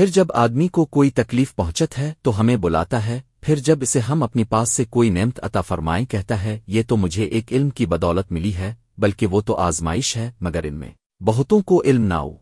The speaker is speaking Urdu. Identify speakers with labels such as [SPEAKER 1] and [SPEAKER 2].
[SPEAKER 1] پھر جب آدمی کو کوئی تکلیف پہنچت ہے تو ہمیں بلاتا ہے، پھر جب اسے ہم اپنی پاس سے کوئی نعمت عطا فرمائیں کہتا ہے، یہ تو مجھے ایک علم کی بدولت ملی ہے، بلکہ وہ تو آزمائش ہے مگر ان میں بہتوں کو علم نہ ہو۔